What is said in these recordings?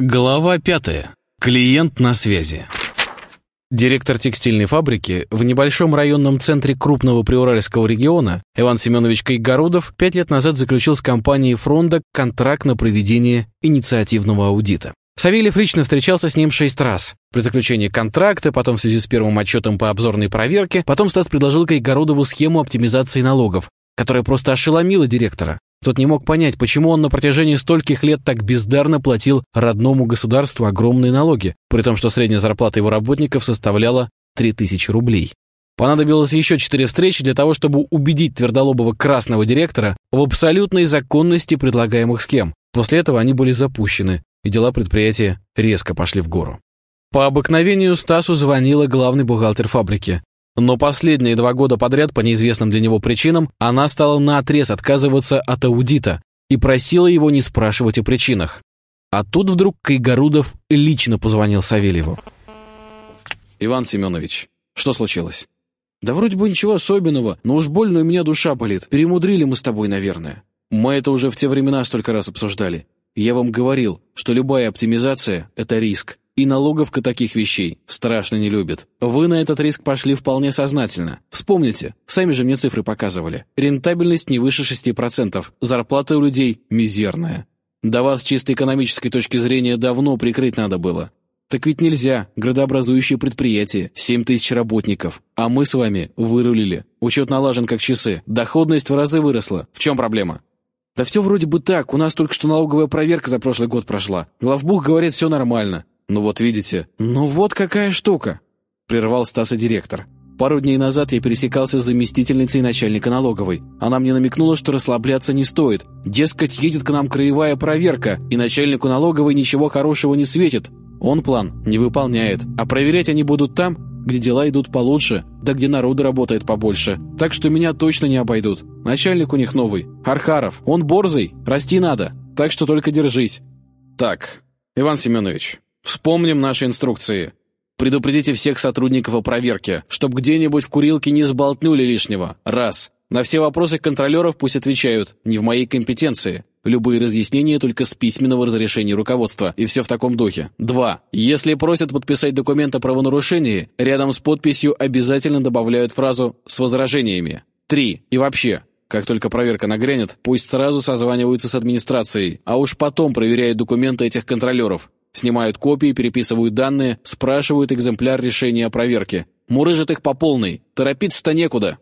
Глава пятая. Клиент на связи. Директор текстильной фабрики в небольшом районном центре крупного приуральского региона Иван Семенович Кайгородов пять лет назад заключил с компанией «Фронда» контракт на проведение инициативного аудита. Савельев лично встречался с ним шесть раз. При заключении контракта, потом в связи с первым отчетом по обзорной проверке, потом Стас предложил Кайгородову схему оптимизации налогов, которая просто ошеломила директора. Тот не мог понять, почему он на протяжении стольких лет так бездарно платил родному государству огромные налоги, при том, что средняя зарплата его работников составляла 3000 рублей. Понадобилось еще четыре встречи для того, чтобы убедить твердолобого красного директора в абсолютной законности предлагаемых схем. После этого они были запущены, и дела предприятия резко пошли в гору. По обыкновению Стасу звонила главный бухгалтер фабрики. Но последние два года подряд, по неизвестным для него причинам, она стала наотрез отказываться от аудита и просила его не спрашивать о причинах. А тут вдруг Кайгородов лично позвонил Савельеву. «Иван Семенович, что случилось?» «Да вроде бы ничего особенного, но уж больно у меня душа болит. Перемудрили мы с тобой, наверное. Мы это уже в те времена столько раз обсуждали. Я вам говорил, что любая оптимизация – это риск. И налоговка таких вещей страшно не любит. Вы на этот риск пошли вполне сознательно. Вспомните, сами же мне цифры показывали. Рентабельность не выше 6%, зарплата у людей мизерная. До вас чисто экономической точки зрения давно прикрыть надо было. Так ведь нельзя, градообразующее предприятие, 7 тысяч работников. А мы с вами вырулили. Учет налажен как часы. Доходность в разы выросла. В чем проблема? Да все вроде бы так, у нас только что налоговая проверка за прошлый год прошла. Главбух говорит, все нормально. «Ну вот видите, ну вот какая штука!» — прервал Стаса директор. «Пару дней назад я пересекался с заместительницей начальника налоговой. Она мне намекнула, что расслабляться не стоит. Дескать, едет к нам краевая проверка, и начальнику налоговой ничего хорошего не светит. Он план не выполняет, а проверять они будут там, где дела идут получше, да где народу работает побольше. Так что меня точно не обойдут. Начальник у них новый, Архаров. Он борзый, расти надо. Так что только держись». «Так, Иван Семенович, Вспомним наши инструкции. Предупредите всех сотрудников о проверке, чтоб где-нибудь в курилке не сболтнули лишнего. Раз. На все вопросы контролеров пусть отвечают. Не в моей компетенции. Любые разъяснения только с письменного разрешения руководства. И все в таком духе. Два. Если просят подписать документ о правонарушении, рядом с подписью обязательно добавляют фразу «с возражениями». Три. И вообще, как только проверка нагрянет, пусть сразу созваниваются с администрацией, а уж потом проверяют документы этих контролеров. Снимают копии, переписывают данные, спрашивают экземпляр решения о проверке. Мурыжат их по полной. Торопиться-то некуда.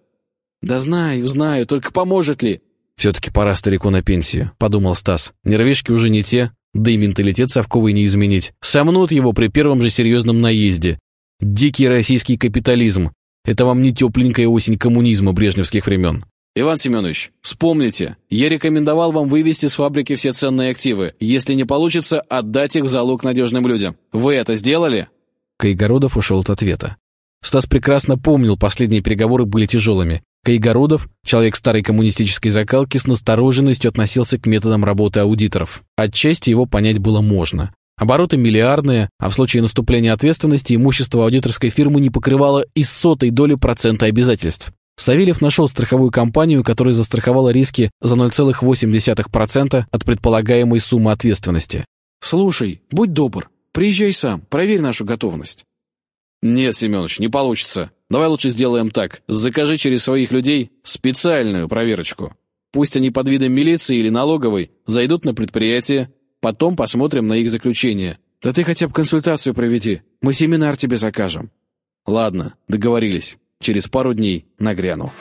«Да знаю, знаю, только поможет ли?» «Все-таки пора старику на пенсию», — подумал Стас. «Нервишки уже не те, да и менталитет совковый не изменить. Сомнут его при первом же серьезном наезде. Дикий российский капитализм. Это вам не тепленькая осень коммунизма брежневских времен. «Иван Семенович, вспомните, я рекомендовал вам вывести с фабрики все ценные активы. Если не получится, отдать их в залог надежным людям. Вы это сделали?» Кайгородов ушел от ответа. Стас прекрасно помнил, последние переговоры были тяжелыми. Кайгородов, человек старой коммунистической закалки, с настороженностью относился к методам работы аудиторов. Отчасти его понять было можно. Обороты миллиардные, а в случае наступления ответственности имущество аудиторской фирмы не покрывало и сотой доли процента обязательств. Савельев нашел страховую компанию, которая застраховала риски за 0,8% от предполагаемой суммы ответственности. «Слушай, будь добр, приезжай сам, проверь нашу готовность». «Нет, Семенович, не получится. Давай лучше сделаем так. Закажи через своих людей специальную проверочку. Пусть они под видом милиции или налоговой зайдут на предприятие, потом посмотрим на их заключение. Да ты хотя бы консультацию проведи, мы семинар тебе закажем». «Ладно, договорились» через пару дней нагряну.